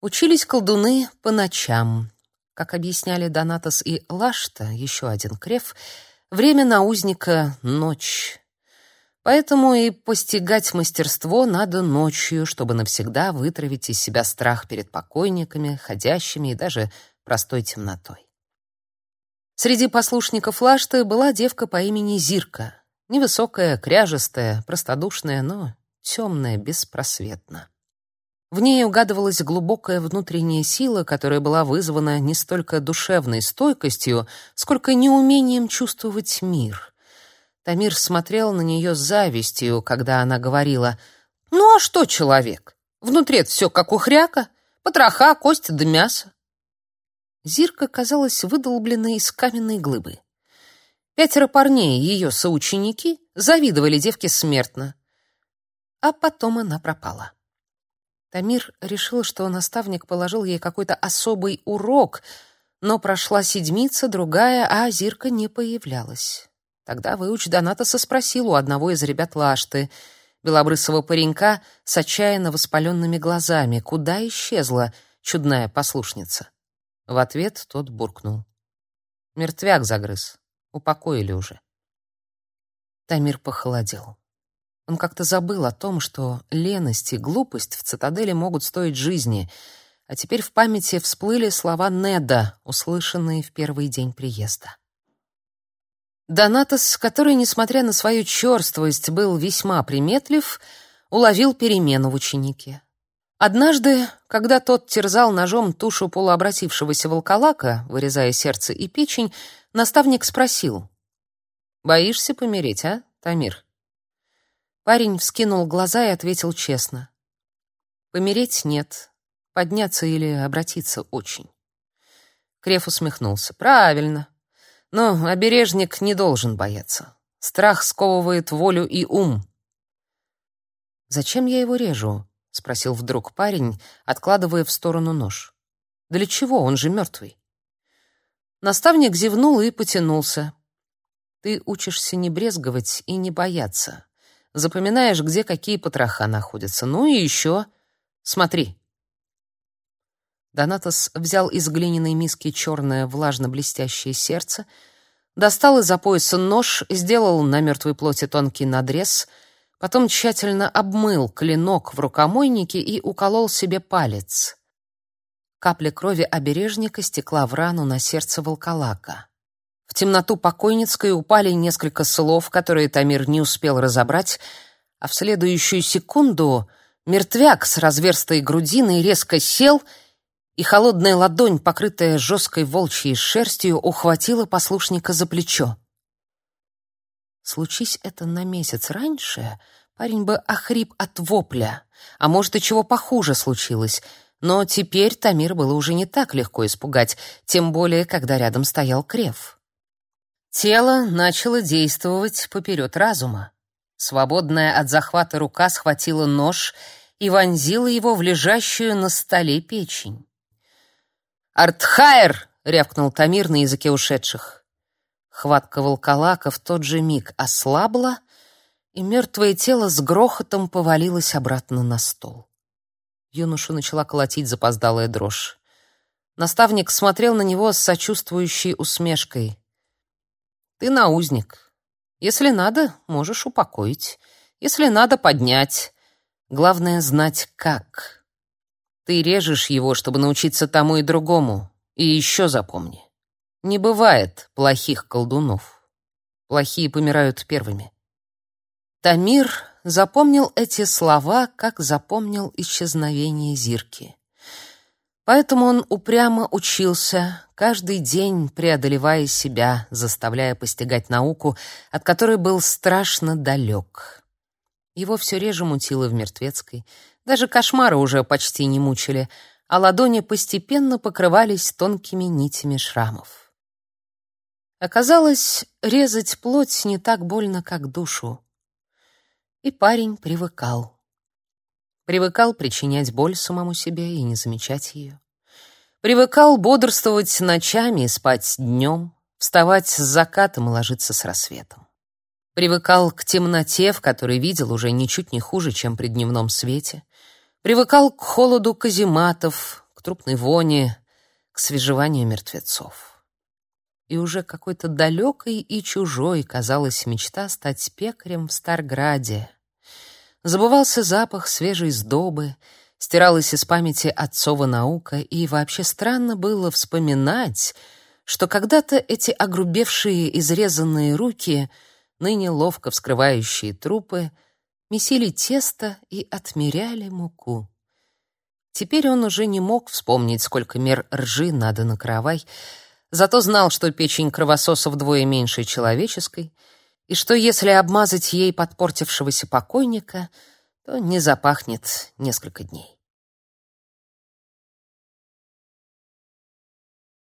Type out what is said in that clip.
Учились колдуны по ночам. Как объясняли Донатос и Лашта, еще один крев, время на узника — ночь. Поэтому и постигать мастерство надо ночью, чтобы навсегда вытравить из себя страх перед покойниками, ходящими и даже простой темнотой. Среди послушников Лашты была девка по имени Зирка. Невысокая, кряжестая, простодушная, но темная, беспросветно. В ней угадывалась глубокая внутренняя сила, которая была вызвана не столько душевной стойкостью, сколько неумением чувствовать мир. Тамир смотрел на нее с завистью, когда она говорила «Ну а что человек? Внутри все как у хряка, потроха, кости да мясо». Зирка казалась выдолбленной из каменной глыбы. Пятеро парней, ее соученики, завидовали девке смертно. А потом она пропала. Тамир решил, что наставник положил ей какой-то особый урок, но прошла седмица, другая, а Зирка не появлялась. Тогда выуч Донатоса спросил у одного из ребят Лашты, белобрысого паренька с отчаянно воспаленными глазами, куда исчезла чудная послушница. В ответ тот буркнул. Мертвяк загрыз. Упокоили уже. Тамир похолодел. Он как-то забыл о том, что леность и глупость в цитадели могут стоить жизни, а теперь в памяти всплыли слова Неда, услышанные в первый день приезда. Донатос, который, несмотря на свою черствость, был весьма приметлив, уловил перемену в ученике. Однажды, когда тот терзал ножом тушу полуобратившегося волколака, вырезая сердце и печень, наставник спросил: "Боишься помереть, а, Тамир?" Парень вскинул глаза и ответил честно. «Помереть нет, подняться или обратиться очень». Креф усмехнулся. «Правильно. Но обережник не должен бояться. Страх сковывает волю и ум». «Зачем я его режу?» — спросил вдруг парень, откладывая в сторону нож. «Для чего? Он же мертвый». Наставник зевнул и потянулся. «Ты учишься не брезговать и не бояться запоминаешь, где какие потроха находятся. Ну и еще. Смотри. Донатос взял из глиняной миски черное влажно-блестящее сердце, достал из-за пояса нож, сделал на мертвой плоти тонкий надрез, потом тщательно обмыл клинок в рукомойнике и уколол себе палец. Капля крови обережника стекла в рану на сердце волколака. В темноту покойницкой упали несколько слов, которые Тамир не успел разобрать, а в следующую секунду мертвяк с разверстой грудиной резко сел, и холодная ладонь, покрытая жесткой волчьей шерстью, ухватила послушника за плечо. Случись это на месяц раньше, парень бы охрип от вопля, а может и чего похуже случилось — но теперь Тамир было уже не так легко испугать, тем более, когда рядом стоял Крев. Тело начало действовать поперед разума. Свободная от захвата рука схватила нож и вонзила его в лежащую на столе печень. «Артхайр!» — рявкнул Тамир на языке ушедших. Хватка волколака в тот же миг ослабла, и мертвое тело с грохотом повалилось обратно на стол. Юношу начала колотить запоздалая дрожь. Наставник смотрел на него с сочувствующей усмешкой. Ты наузник. Если надо, можешь упокоить. Если надо, поднять. Главное — знать, как. Ты режешь его, чтобы научиться тому и другому. И еще запомни. Не бывает плохих колдунов. Плохие помирают первыми. Тамир запомнил эти слова, как запомнил исчезновение Зирки. Поэтому он упрямо учился, каждый день преодолевая себя, заставляя постигать науку, от которой был страшно далек. Его все реже мутило в мертвецкой, даже кошмары уже почти не мучили, а ладони постепенно покрывались тонкими нитями шрамов. Оказалось, резать плоть не так больно, как душу. И парень привыкал. Привыкал причинять боль самому себе и не замечать ее. Привыкал бодрствовать ночами и спать днем, вставать с закатом и ложиться с рассветом. Привыкал к темноте, в которой видел уже ничуть не хуже, чем при дневном свете. Привыкал к холоду казематов, к трупной вони, к свежеванию мертвецов. И уже какой-то далекой и чужой казалась мечта стать пекарем в Старграде. Забывался запах свежей сдобы, стиралась из памяти отцова наука, и вообще странно было вспоминать, что когда-то эти огрубевшие изрезанные руки, ныне ловко вскрывающие трупы, месили тесто и отмеряли муку. Теперь он уже не мог вспомнить, сколько мер ржи надо на каравай, зато знал, что печень кровососа вдвое меньше человеческой, и что если обмазать ей подпортившегося покойника, то не запахнет несколько дней.